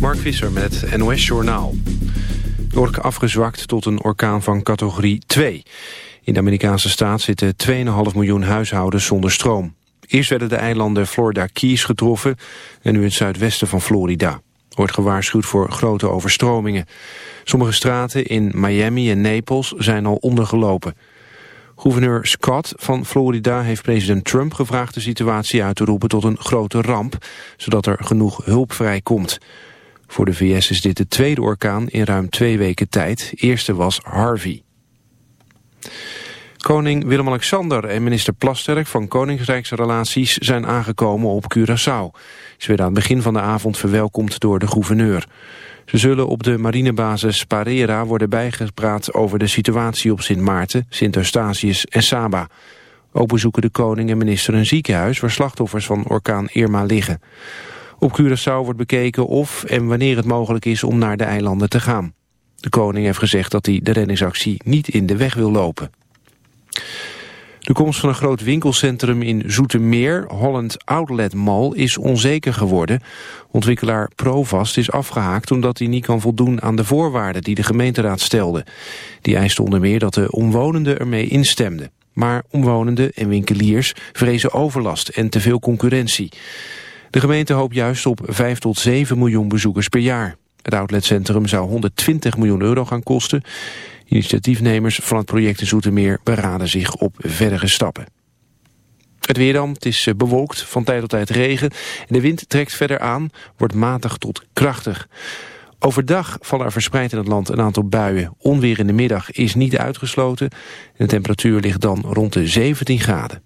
Mark Visser met het NOS Journaal. Ork afgezwakt tot een orkaan van categorie 2. In de Amerikaanse staat zitten 2,5 miljoen huishoudens zonder stroom. Eerst werden de eilanden Florida Keys getroffen... en nu het zuidwesten van Florida. Wordt gewaarschuwd voor grote overstromingen. Sommige straten in Miami en Naples zijn al ondergelopen. Gouverneur Scott van Florida heeft president Trump gevraagd de situatie uit te roepen tot een grote ramp, zodat er genoeg hulp vrijkomt. Voor de VS is dit de tweede orkaan in ruim twee weken tijd. Eerste was Harvey. Koning Willem-Alexander en minister Plasterk van Koningsrijksrelaties zijn aangekomen op Curaçao. Ze werden aan het begin van de avond verwelkomd door de gouverneur. Ze zullen op de marinebasis Parera worden bijgepraat over de situatie op Sint Maarten, Sint Eustatius en Saba. Ook bezoeken de koning en minister een ziekenhuis waar slachtoffers van orkaan Irma liggen. Op Curaçao wordt bekeken of en wanneer het mogelijk is om naar de eilanden te gaan. De koning heeft gezegd dat hij de reddingsactie niet in de weg wil lopen. De komst van een groot winkelcentrum in Zoetermeer, Holland Outlet Mall, is onzeker geworden. Ontwikkelaar Provast is afgehaakt omdat hij niet kan voldoen aan de voorwaarden die de gemeenteraad stelde. Die eiste onder meer dat de omwonenden ermee instemden. Maar omwonenden en winkeliers vrezen overlast en te veel concurrentie. De gemeente hoopt juist op 5 tot 7 miljoen bezoekers per jaar. Het outletcentrum zou 120 miljoen euro gaan kosten. Initiatiefnemers van het project in Zoetermeer beraden zich op verdere stappen. Het weer dan, het is eh, bewolkt, van tijd tot tijd regen. En de wind trekt verder aan, wordt matig tot krachtig. Overdag vallen er verspreid in het land een aantal buien. Onweer in de middag is niet uitgesloten. De temperatuur ligt dan rond de 17 graden.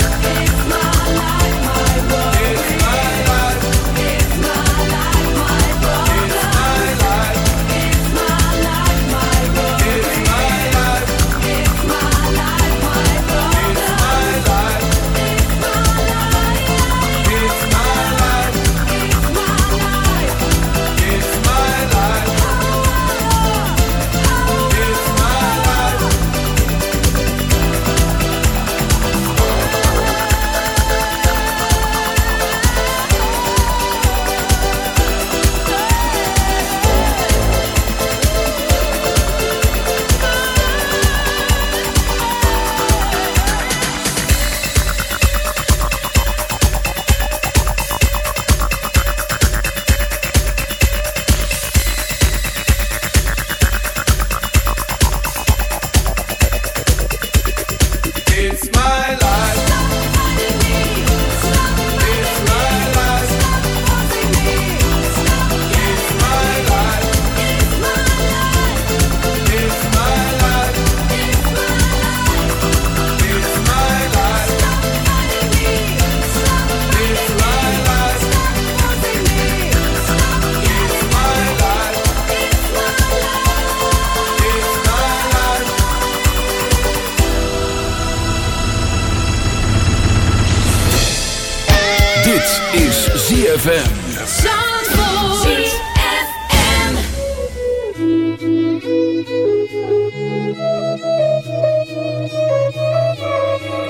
Dit is ZFM. ZFM.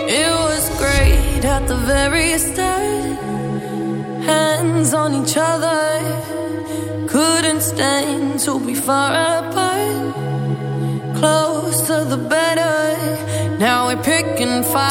It was great at the very start. Hands on each other. Couldn't stand to be far apart. Closer the better. Now we're picking fights.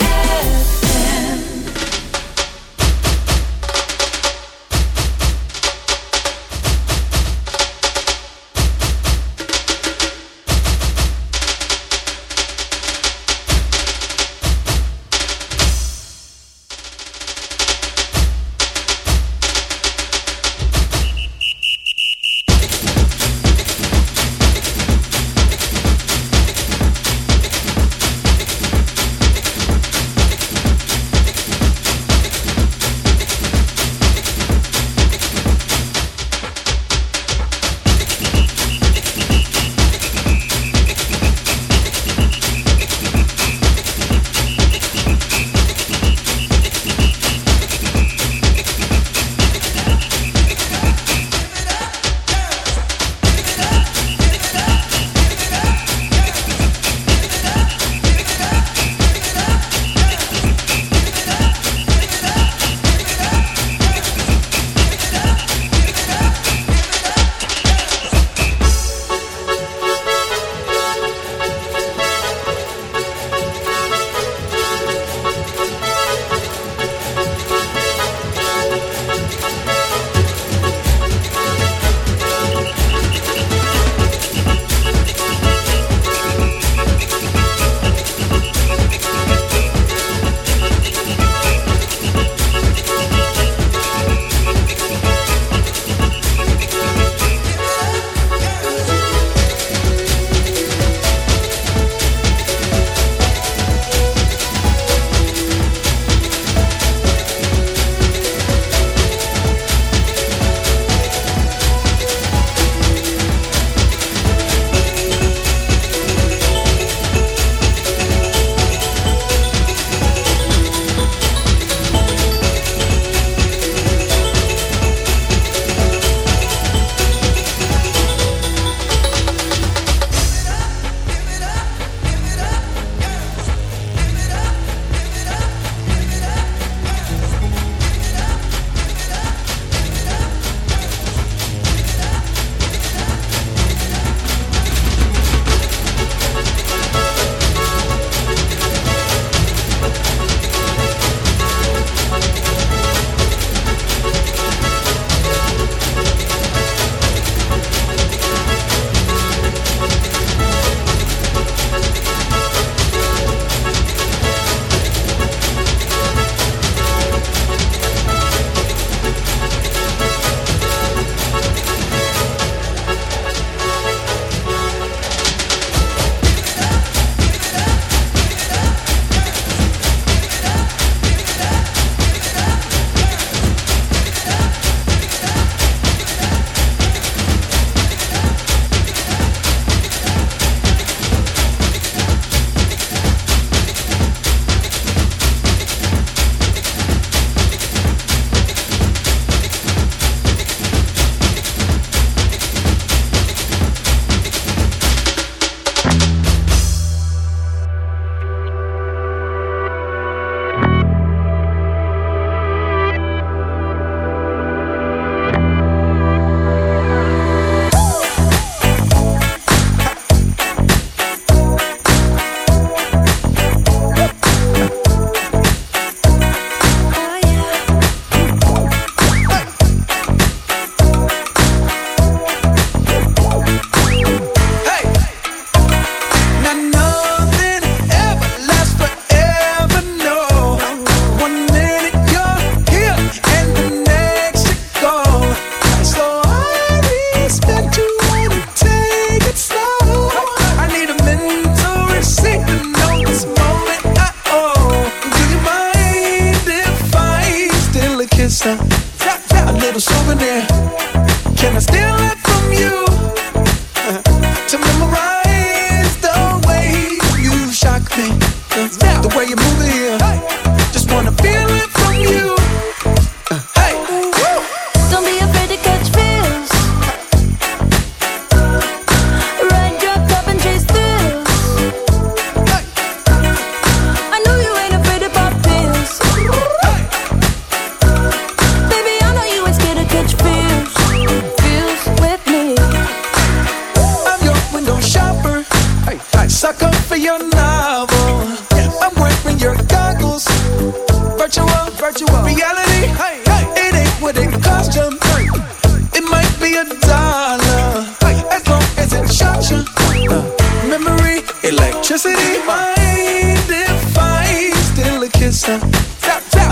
Electricity, mind if I still a kisser?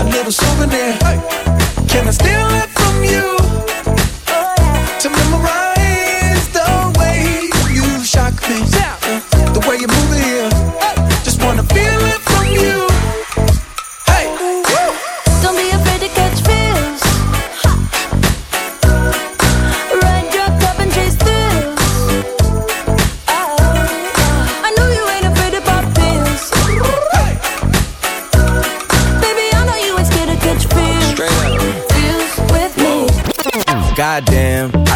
A little souvenir.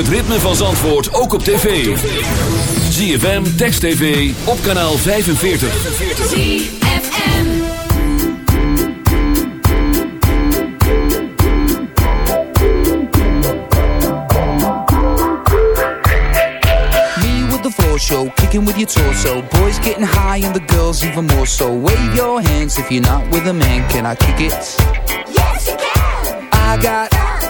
het ritme van Zandvoort ook op tv. ZFM, Text TV, op kanaal 45. ZFM. Me with the floor show, kicking with your torso. Boys getting high and the girls even more so. Wave your hands if you're not with a man. Can I kick it? Yes, you can. I got,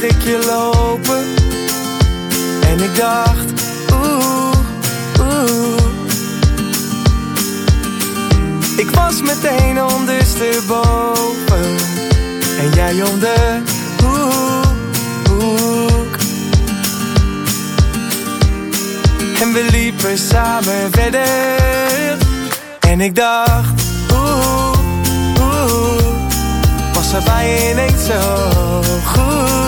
zag ik je lopen en ik dacht, oeh, oeh. Ik was meteen ondersteboven en jij jongen de hoek. En we liepen samen verder en ik dacht, oeh, oeh. Was erbij ineens zo goed.